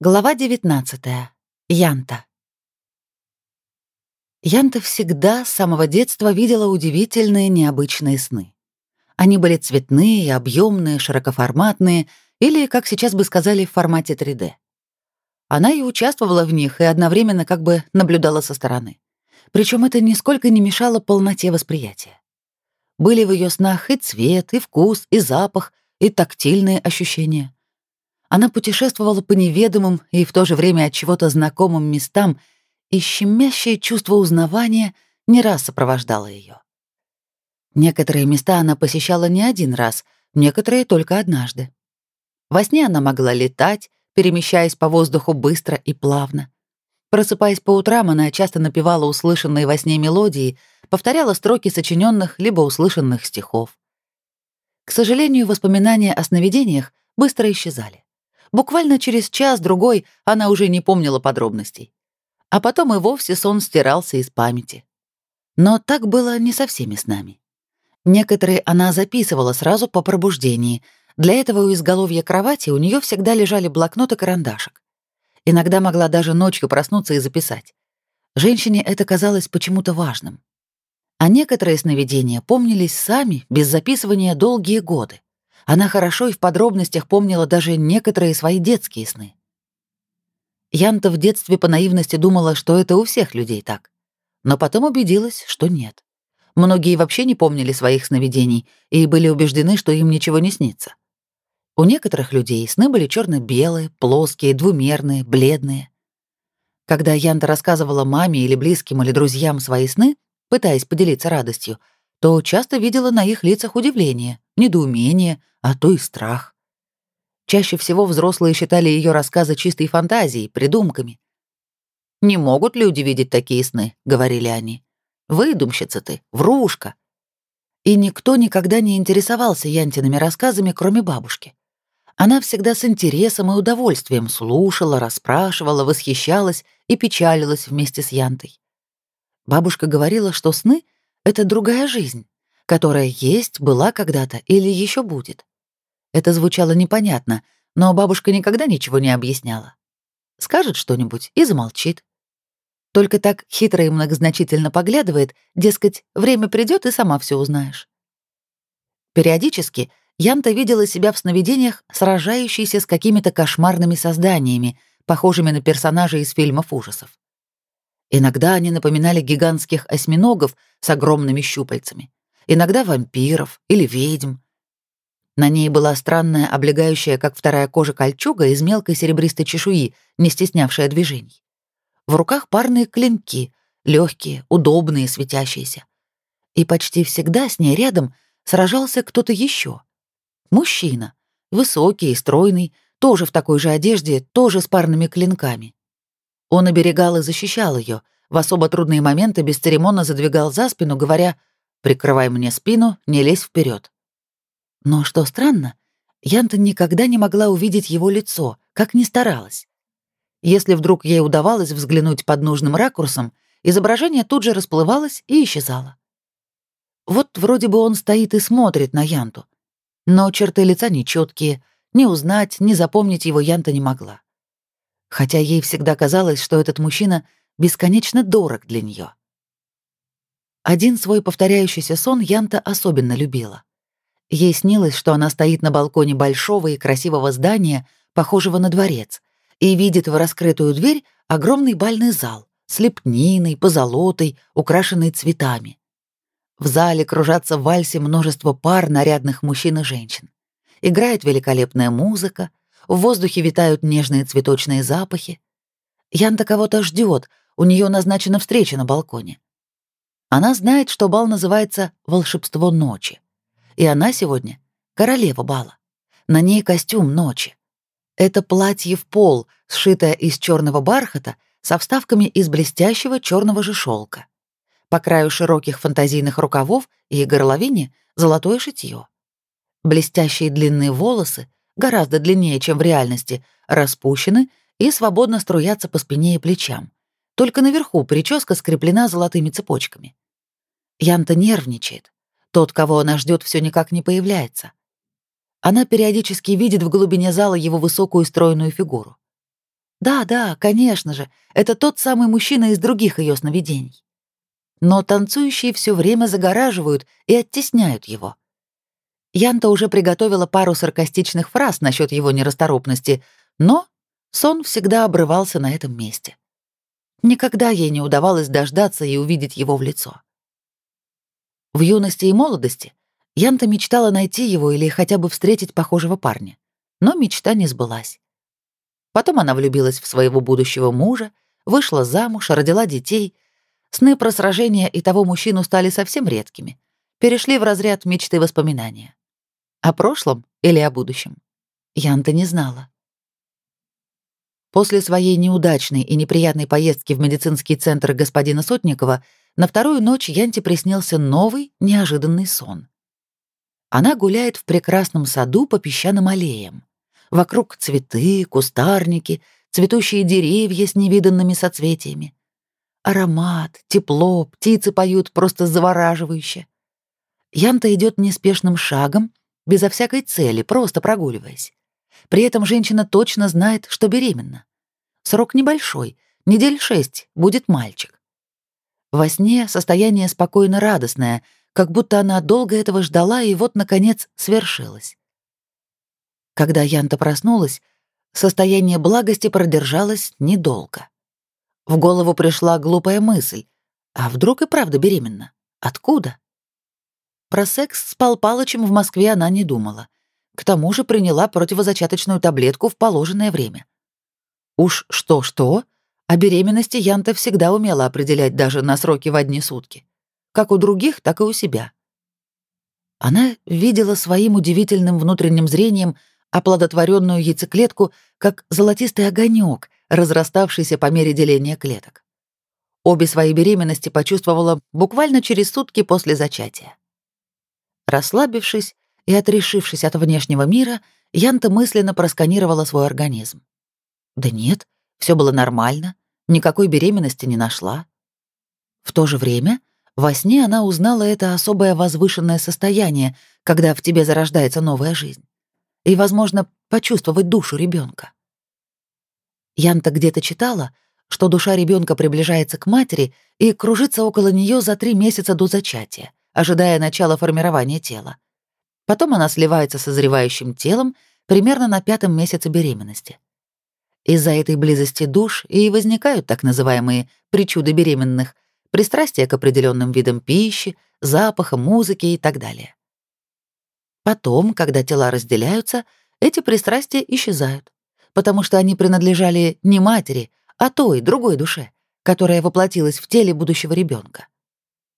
Глава 19. Янта. Янта всегда с самого детства видела удивительные необычные сны. Они были цветные, объемные, широкоформатные или, как сейчас бы сказали, в формате 3D. Она и участвовала в них и одновременно как бы наблюдала со стороны. Причем это нисколько не мешало полноте восприятия. Были в ее снах и цвет, и вкус, и запах, и тактильные ощущения — она путешествовала по неведомым и в то же время от чего-то знакомым местам, и щемящее чувство узнавания не раз сопровождало ее. Некоторые места она посещала не один раз, некоторые только однажды. Во сне она могла летать, перемещаясь по воздуху быстро и плавно. Просыпаясь по утрам, она часто напевала услышанные во сне мелодии, повторяла строки сочиненных либо услышанных стихов. К сожалению, воспоминания о сновидениях быстро исчезали. Буквально через час-другой она уже не помнила подробностей. А потом и вовсе сон стирался из памяти. Но так было не со всеми с нами. Некоторые она записывала сразу по пробуждении. Для этого у изголовья кровати у нее всегда лежали блокнот и карандашик. Иногда могла даже ночью проснуться и записать. Женщине это казалось почему-то важным. А некоторые сновидения помнились сами, без записывания долгие годы. Она хорошо и в подробностях помнила даже некоторые свои детские сны. Янта в детстве по наивности думала, что это у всех людей так. Но потом убедилась, что нет. Многие вообще не помнили своих сновидений и были убеждены, что им ничего не снится. У некоторых людей сны были черно белые плоские, двумерные, бледные. Когда Янта рассказывала маме или близким или друзьям свои сны, пытаясь поделиться радостью, то часто видела на их лицах удивление, недоумение, а то и страх. Чаще всего взрослые считали ее рассказы чистой фантазией, придумками. «Не могут люди видеть такие сны», — говорили они. «Выдумщица ты, врушка». И никто никогда не интересовался Янтиными рассказами, кроме бабушки. Она всегда с интересом и удовольствием слушала, расспрашивала, восхищалась и печалилась вместе с Янтой. Бабушка говорила, что сны — это другая жизнь, которая есть, была когда-то или еще будет. Это звучало непонятно, но бабушка никогда ничего не объясняла. Скажет что-нибудь и замолчит. Только так хитро и многозначительно поглядывает, дескать, время придет и сама все узнаешь. Периодически Янта видела себя в сновидениях, сражающейся с какими-то кошмарными созданиями, похожими на персонажей из фильмов ужасов. Иногда они напоминали гигантских осьминогов с огромными щупальцами, иногда вампиров или ведьм, на ней была странная, облегающая, как вторая кожа, кольчуга из мелкой серебристой чешуи, не стеснявшая движений. В руках парные клинки, легкие, удобные, светящиеся. И почти всегда с ней рядом сражался кто-то еще. Мужчина, высокий и стройный, тоже в такой же одежде, тоже с парными клинками. Он оберегал и защищал ее, в особо трудные моменты бесцеремонно задвигал за спину, говоря «Прикрывай мне спину, не лезь вперед. Но что странно, Янта никогда не могла увидеть его лицо, как ни старалась. Если вдруг ей удавалось взглянуть под нужным ракурсом, изображение тут же расплывалось и исчезало. Вот вроде бы он стоит и смотрит на Янту, но черты лица нечеткие, ни узнать, ни запомнить его Янта не могла. Хотя ей всегда казалось, что этот мужчина бесконечно дорог для нее. Один свой повторяющийся сон Янта особенно любила. Ей снилось, что она стоит на балконе большого и красивого здания, похожего на дворец, и видит в раскрытую дверь огромный бальный зал с лепниной, позолотой, украшенный цветами. В зале кружатся в вальсе множество пар нарядных мужчин и женщин. Играет великолепная музыка, в воздухе витают нежные цветочные запахи. Янта кого-то ждет, у нее назначена встреча на балконе. Она знает, что бал называется «Волшебство ночи» и она сегодня королева бала. На ней костюм ночи. Это платье в пол, сшитое из черного бархата, со вставками из блестящего черного же шелка. По краю широких фантазийных рукавов и горловине золотое шитье. Блестящие длинные волосы, гораздо длиннее, чем в реальности, распущены и свободно струятся по спине и плечам. Только наверху прическа скреплена золотыми цепочками. Янта нервничает. Тот, кого она ждет, все никак не появляется. Она периодически видит в глубине зала его высокую стройную фигуру. Да, да, конечно же, это тот самый мужчина из других ее сновидений. Но танцующие все время загораживают и оттесняют его. Янта уже приготовила пару саркастичных фраз насчет его нерасторопности, но сон всегда обрывался на этом месте. Никогда ей не удавалось дождаться и увидеть его в лицо. В юности и молодости Янта мечтала найти его или хотя бы встретить похожего парня, но мечта не сбылась. Потом она влюбилась в своего будущего мужа, вышла замуж, родила детей. Сны про сражения и того мужчину стали совсем редкими, перешли в разряд мечты воспоминания. О прошлом или о будущем? Янта не знала. После своей неудачной и неприятной поездки в медицинский центр господина Сотникова на вторую ночь Янте приснился новый, неожиданный сон. Она гуляет в прекрасном саду по песчаным аллеям. Вокруг цветы, кустарники, цветущие деревья с невиданными соцветиями. Аромат, тепло, птицы поют просто завораживающе. Янта идет неспешным шагом, безо всякой цели, просто прогуливаясь. При этом женщина точно знает, что беременна. Срок небольшой, недель шесть, будет мальчик. Во сне состояние спокойно радостное, как будто она долго этого ждала и вот, наконец, свершилось. Когда Янта проснулась, состояние благости продержалось недолго. В голову пришла глупая мысль. А вдруг и правда беременна? Откуда? Про секс с Пал Палычем в Москве она не думала. К тому же приняла противозачаточную таблетку в положенное время. Уж что-что, а беременности Янта всегда умела определять даже на сроки в одни сутки. Как у других, так и у себя. Она видела своим удивительным внутренним зрением оплодотворенную яйцеклетку как золотистый огонек, разраставшийся по мере деления клеток. Обе свои беременности почувствовала буквально через сутки после зачатия. Расслабившись, и, отрешившись от внешнего мира, Янта мысленно просканировала свой организм. Да нет, все было нормально, никакой беременности не нашла. В то же время во сне она узнала это особое возвышенное состояние, когда в тебе зарождается новая жизнь. И, возможно, почувствовать душу ребенка. Янта где-то читала, что душа ребенка приближается к матери и кружится около нее за три месяца до зачатия, ожидая начала формирования тела. Потом она сливается созревающим телом примерно на пятом месяце беременности. Из-за этой близости душ и возникают так называемые причуды беременных, пристрастия к определенным видам пищи, запаха, музыки и так далее. Потом, когда тела разделяются, эти пристрастия исчезают, потому что они принадлежали не матери, а той, другой душе, которая воплотилась в теле будущего ребенка.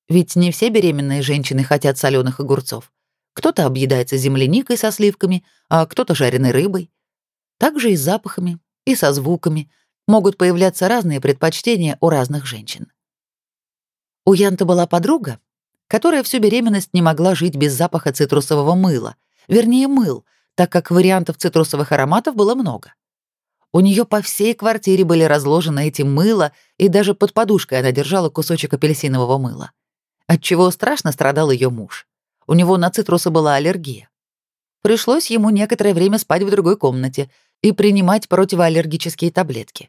Ведь не все беременные женщины хотят соленых огурцов. Кто-то объедается земляникой со сливками, а кто-то жареной рыбой. Также и с запахами, и со звуками могут появляться разные предпочтения у разных женщин. У Янта была подруга, которая всю беременность не могла жить без запаха цитрусового мыла, вернее, мыл, так как вариантов цитрусовых ароматов было много. У нее по всей квартире были разложены эти мыла, и даже под подушкой она держала кусочек апельсинового мыла. Отчего страшно страдал ее муж. У него на цитрусы была аллергия. Пришлось ему некоторое время спать в другой комнате и принимать противоаллергические таблетки.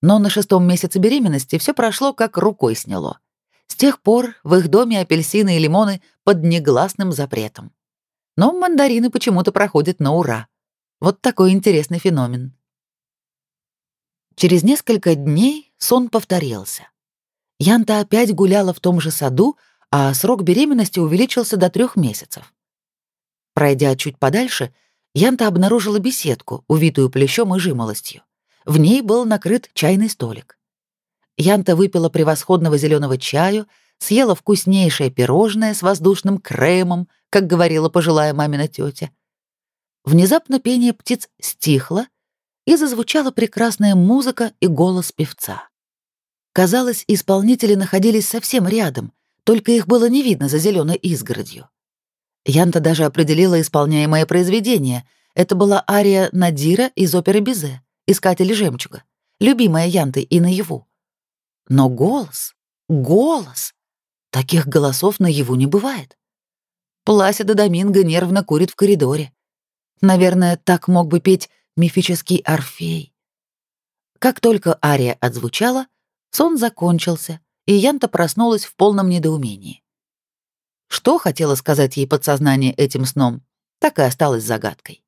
Но на шестом месяце беременности все прошло как рукой сняло. С тех пор в их доме апельсины и лимоны под негласным запретом. Но мандарины почему-то проходят на ура. Вот такой интересный феномен. Через несколько дней сон повторился. Янта опять гуляла в том же саду, а срок беременности увеличился до трех месяцев. Пройдя чуть подальше, Янта обнаружила беседку, увитую плещом и жимолостью. В ней был накрыт чайный столик. Янта выпила превосходного зеленого чаю, съела вкуснейшее пирожное с воздушным кремом, как говорила пожилая мамина тетя. Внезапно пение птиц стихло, и зазвучала прекрасная музыка и голос певца. Казалось, исполнители находились совсем рядом, только их было не видно за зеленой изгородью. Янта даже определила исполняемое произведение. Это была ария Надира из оперы Бизе «Искатели жемчуга», любимая Янты и наяву. Но голос, голос! Таких голосов наяву не бывает. Пласида Доминго нервно курит в коридоре. Наверное, так мог бы петь мифический Орфей. Как только ария отзвучала, сон закончился, и Янта проснулась в полном недоумении. Что хотела сказать ей подсознание этим сном, так и осталось загадкой.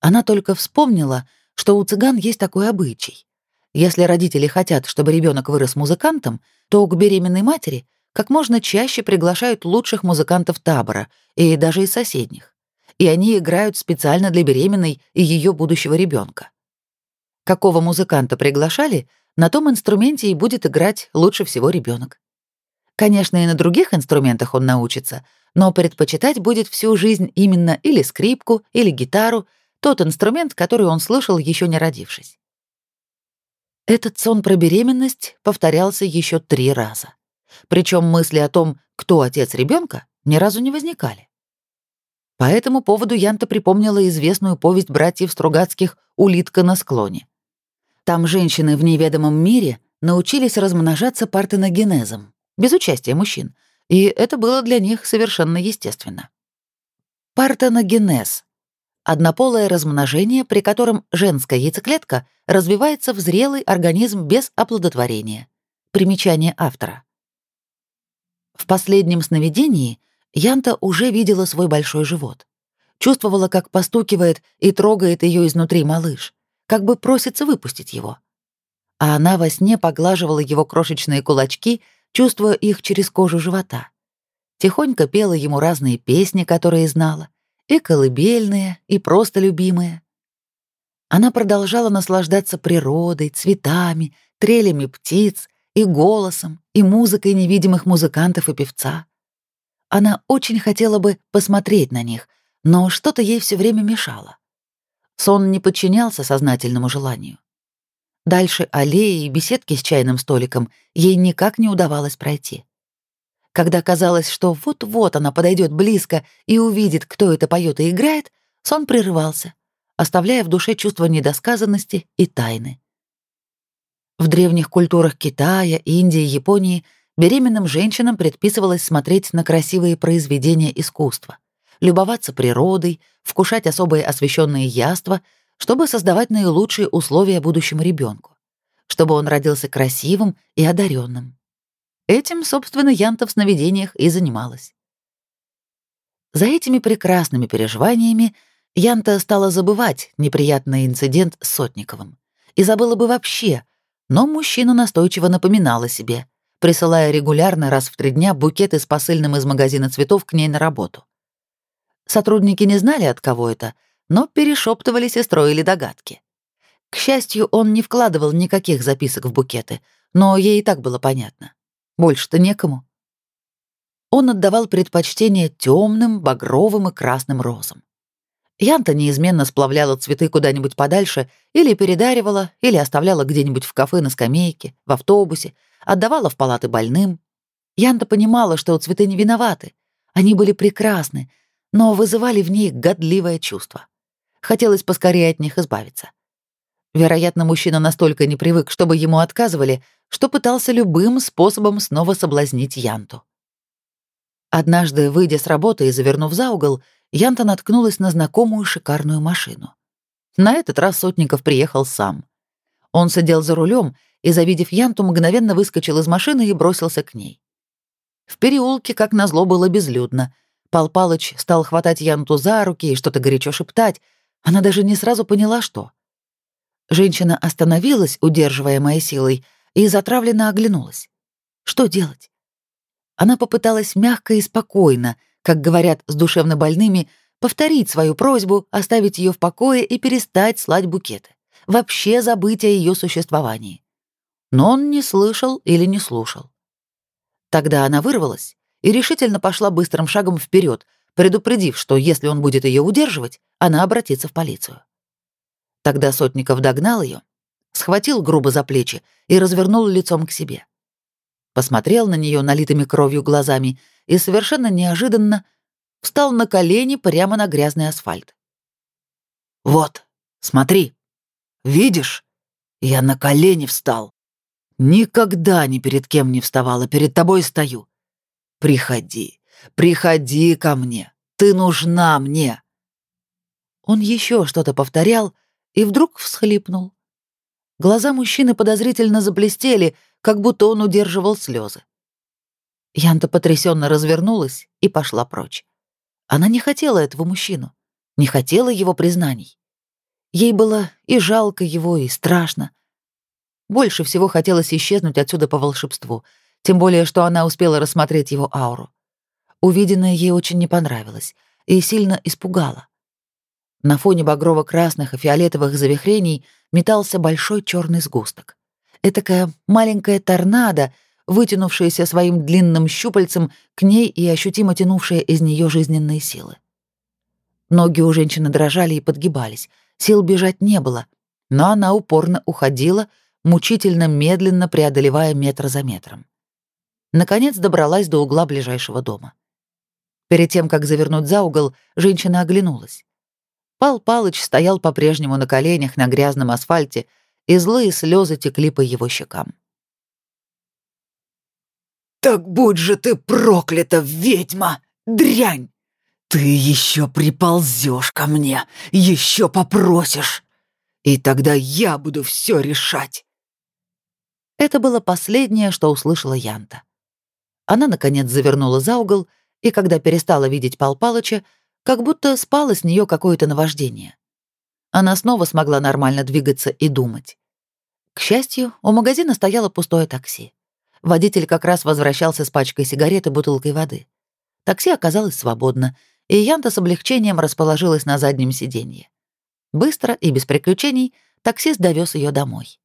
Она только вспомнила, что у цыган есть такой обычай. Если родители хотят, чтобы ребенок вырос музыкантом, то к беременной матери как можно чаще приглашают лучших музыкантов табора и даже из соседних. И они играют специально для беременной и ее будущего ребенка. Какого музыканта приглашали, на том инструменте и будет играть лучше всего ребенок. Конечно, и на других инструментах он научится, но предпочитать будет всю жизнь именно или скрипку, или гитару, тот инструмент, который он слышал, еще не родившись. Этот сон про беременность повторялся еще три раза. Причем мысли о том, кто отец ребенка, ни разу не возникали. По этому поводу Янта припомнила известную повесть братьев Стругацких «Улитка на склоне». Там женщины в неведомом мире научились размножаться партеногенезом, без участия мужчин, и это было для них совершенно естественно. Партеногенез — однополое размножение, при котором женская яйцеклетка развивается в зрелый организм без оплодотворения. Примечание автора. В последнем сновидении Янта уже видела свой большой живот. Чувствовала, как постукивает и трогает ее изнутри малыш, как бы просится выпустить его. А она во сне поглаживала его крошечные кулачки, чувствуя их через кожу живота. Тихонько пела ему разные песни, которые знала, и колыбельные, и просто любимые. Она продолжала наслаждаться природой, цветами, трелями птиц, и голосом, и музыкой невидимых музыкантов и певца. Она очень хотела бы посмотреть на них, но что-то ей все время мешало. Сон не подчинялся сознательному желанию. Дальше аллеи и беседки с чайным столиком ей никак не удавалось пройти. Когда казалось, что вот-вот она подойдет близко и увидит, кто это поет и играет, сон прерывался, оставляя в душе чувство недосказанности и тайны. В древних культурах Китая, Индии, Японии беременным женщинам предписывалось смотреть на красивые произведения искусства, любоваться природой, вкушать особые освещенные яства, чтобы создавать наилучшие условия будущему ребенку, чтобы он родился красивым и одаренным. Этим, собственно, Янта в сновидениях и занималась. За этими прекрасными переживаниями Янта стала забывать неприятный инцидент с Сотниковым и забыла бы вообще, но мужчина настойчиво напоминал о себе, присылая регулярно раз в три дня букеты с посыльным из магазина цветов к ней на работу. Сотрудники не знали, от кого это, но перешептывались и строили догадки. К счастью, он не вкладывал никаких записок в букеты, но ей и так было понятно. Больше-то некому. Он отдавал предпочтение темным, багровым и красным розам. Янта неизменно сплавляла цветы куда-нибудь подальше или передаривала, или оставляла где-нибудь в кафе на скамейке, в автобусе, отдавала в палаты больным. Янта понимала, что цветы не виноваты. Они были прекрасны, но вызывали в ней годливое чувство. Хотелось поскорее от них избавиться. Вероятно, мужчина настолько не привык, чтобы ему отказывали, что пытался любым способом снова соблазнить Янту. Однажды, выйдя с работы и завернув за угол, Янта наткнулась на знакомую шикарную машину. На этот раз Сотников приехал сам. Он сидел за рулем и, завидев Янту, мгновенно выскочил из машины и бросился к ней. В переулке, как назло, было безлюдно. Пал Палыч стал хватать Янту за руки и что-то горячо шептать. Она даже не сразу поняла, что. Женщина остановилась, удерживая моей силой, и затравленно оглянулась. Что делать? Она попыталась мягко и спокойно, как говорят с душевно больными, повторить свою просьбу, оставить ее в покое и перестать слать букеты. Вообще забыть о ее существовании. Но он не слышал или не слушал. Тогда она вырвалась и решительно пошла быстрым шагом вперед, предупредив, что если он будет ее удерживать, она обратится в полицию. Тогда Сотников догнал ее, схватил грубо за плечи и развернул лицом к себе. Посмотрел на нее налитыми кровью глазами и совершенно неожиданно встал на колени прямо на грязный асфальт. «Вот, смотри, видишь, я на колени встал. Никогда ни перед кем не вставала, перед тобой стою. Приходи, приходи ко мне, ты нужна мне». Он еще что-то повторял и вдруг всхлипнул. Глаза мужчины подозрительно заблестели, как будто он удерживал слезы. Янта потрясенно развернулась и пошла прочь. Она не хотела этого мужчину, не хотела его признаний. Ей было и жалко его, и страшно. Больше всего хотелось исчезнуть отсюда по волшебству, тем более, что она успела рассмотреть его ауру. Увиденное ей очень не понравилось и сильно испугало. На фоне багрово-красных и фиолетовых завихрений метался большой черный сгусток. Этакая маленькая торнадо, вытянувшаяся своим длинным щупальцем к ней и ощутимо тянувшая из нее жизненные силы. Ноги у женщины дрожали и подгибались, сил бежать не было, но она упорно уходила, мучительно медленно преодолевая метр за метром. Наконец добралась до угла ближайшего дома. Перед тем, как завернуть за угол, женщина оглянулась. Пал Палыч стоял по-прежнему на коленях на грязном асфальте, и злые слезы текли по его щекам. «Так будь же ты проклята, ведьма! Дрянь! Ты еще приползешь ко мне, еще попросишь, и тогда я буду все решать!» Это было последнее, что услышала Янта. Она, наконец, завернула за угол, и когда перестала видеть Пал Палыча, как будто спало с нее какое-то наваждение. Она снова смогла нормально двигаться и думать. К счастью, у магазина стояло пустое такси. Водитель как раз возвращался с пачкой сигарет и бутылкой воды. Такси оказалось свободно, и Янта с облегчением расположилась на заднем сиденье. Быстро и без приключений таксист довез ее домой.